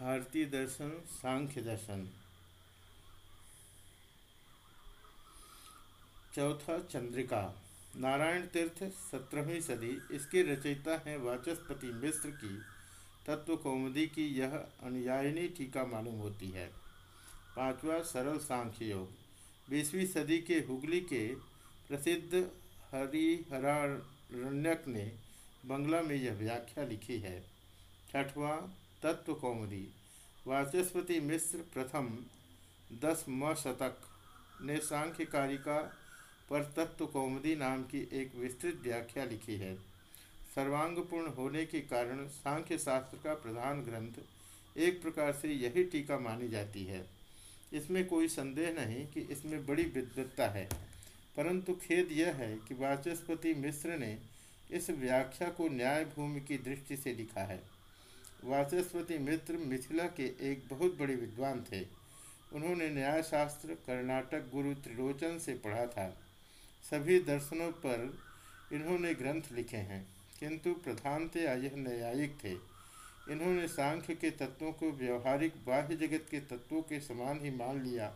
भारतीय दर्शन, सांख्य दर्शन। चौथा चंद्रिका। नारायण तीर्थ, सत्रहवीं सदी। इसकी रचयिता हैं वाचस्पति मिश्र की तत्व कौमुदी की यह अनुयायिनी टीका मालूम होती है। पांचवा सरल सांख्य योग। बीसवीं सदी के हुगली के प्रसिद्ध हरिहरारण्यक ने बंगला में यह व्याख्या लिखी है। छठवां तत्व कौमुदी वाचस्पति मिश्र प्रथम दस म शतक ने सांख्य कारिका पर तत्व कौमुदी नाम की एक विस्तृत व्याख्या लिखी है। सर्वांगपूर्ण होने के कारण सांख्य शास्त्र का प्रधान ग्रंथ एक प्रकार से यही टीका मानी जाती है। इसमें कोई संदेह नहीं कि इसमें बड़ी विद्वत्ता है, परंतु खेद यह है कि वाचस्पति मिश्र ने इस व्याख्या को न्याय भूमि की दृष्टि से लिखा है। वाचस्पति मित्र मिथिला के एक बहुत बड़े विद्वान थे। उन्होंने न्यायशास्त्र, कर्नाटक, गुरु त्रिलोचन से पढ़ा था। सभी दर्शनों पर इन्होंने ग्रंथ लिखे हैं, किंतु प्रधानतया यह न्यायिक थे। इन्होंने सांख्य के तत्वों को व्यवहारिक बाह्य जगत के तत्वों के समान ही मान लिया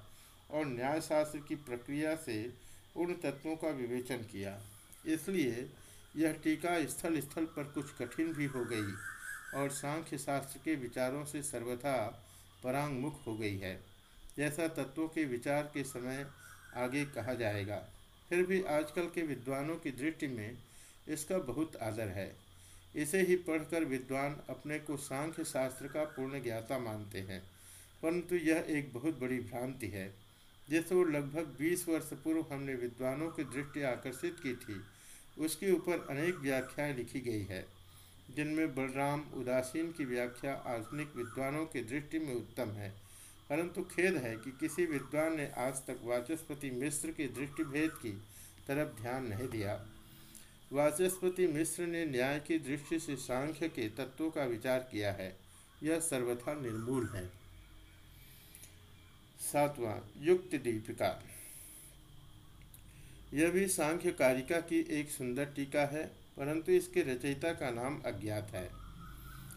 और न्यायशास्त्र की प्रक्रिया से उन तत्वों का विवेचन किया। इसलिए यह टीका स्थल स्थल पर कुछ कठिन भी हो गई। और सांख्य शास्त्र के विचारों से सर्वथा परांगमुख हो गई है। जैसा तत्वों के विचार के समय आगे कहा जाएगा, फिर भी आजकल के विद्वानों की दृष्टि में इसका बहुत आदर है। इसे ही पढ़कर विद्वान अपने को सांख्य शास्त्र का पूर्ण ज्ञाता मानते हैं, परंतु यह एक बहुत बड़ी भ्रांति है। जिस लगभग 20 वर्ष पूर्व हमने विद्वानों की दृष्टि आकर्षित की थी, उसके ऊपर अनेक व्याख्याएँ लिखी गई है। जिनमें बलराम उदासीन की व्याख्या आधुनिक विद्वानों की दृष्टि में उत्तम है, परंतु खेद है कि किसी विद्वान ने आज तक वाचस्पति मिश्र की दृष्टिभेद की तरफ़ ध्यान नहीं दिया। वाचस्पति मिश्र ने न्याय की दृष्टि से सांख्य के तत्वों का विचार किया है, यह सर्वथा निर्मूल है। सातवां, युक्त दीपिका। यह भी सांख्य कारिका की एक सुंदर टीका है परंतु इसके रचयिता का नाम अज्ञात है।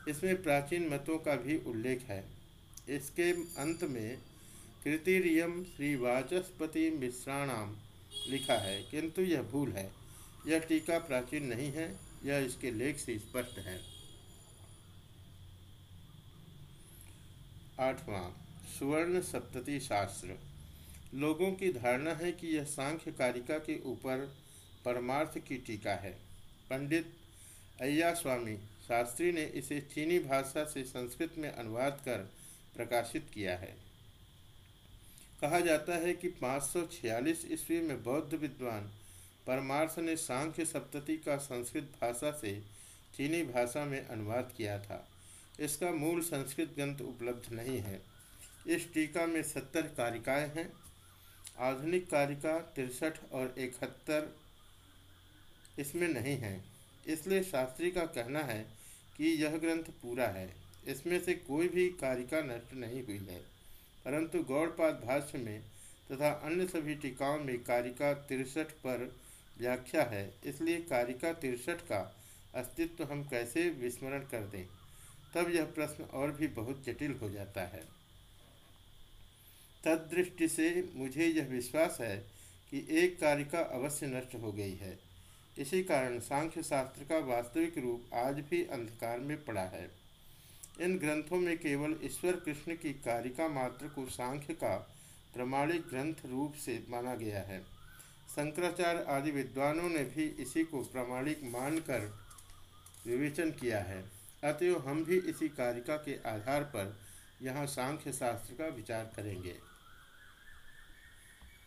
इसमें प्राचीन मतों का भी उल्लेख है। इसके अंत में कृतिरियम श्री वाचस्पति मिश्राणाम लिखा है, किंतु यह भूल है। यह टीका प्राचीन नहीं है, यह इसके लेख से स्पष्ट है। आठवां, सुवर्ण सप्तति शास्त्र लोगों की धारणा है कि यह सांख्य कारिका के ऊपर परमार्थ की टीका है। पंडित अय्या स्वामी शास्त्री ने इसे चीनी भाषा से संस्कृत में अनुवाद कर प्रकाशित किया है। कहा जाता है कि 546 ईस्वी में बौद्ध विद्वान परमार्थ ने सांख्य सप्तति का संस्कृत भाषा से चीनी भाषा में अनुवाद किया था। इसका मूल संस्कृत ग्रंथ उपलब्ध नहीं है। इस टीका में सत्तर कारिकाएँ हैं, आधुनिक कारिका तिरसठ और इकहत्तर इसमें नहीं है। इसलिए शास्त्री का कहना है कि यह ग्रंथ पूरा है। इसमें से कोई भी कारिका नष्ट नहीं हुई है। परंतु गौड़पाद भाष्य में तथा अन्य सभी टीकाओं में कारिका तिरसठ पर व्याख्या है। इसलिए कारिका तिरसठ का अस्तित्व हम कैसे विस्मरण कर दें? तब यह प्रश्न और भी बहुत जटिल हो जाता है। तद दृष्टि से मुझे यह विश्वास है कि एक कारिका अवश्य नष्ट हो गई है। इसी कारण सांख्य शास्त्र का वास्तविक रूप आज भी अंधकार में पड़ा है। इन ग्रंथों में केवल ईश्वर कृष्ण की कारिका मात्र को सांख्य का प्रमाणिक ग्रंथ रूप से माना गया है। शंकराचार्य आदि विद्वानों ने भी इसी को प्रमाणिक मानकर विवेचन किया है। अतएव हम भी इसी कारिका के आधार पर यहाँ सांख्य शास्त्र का विचार करेंगे।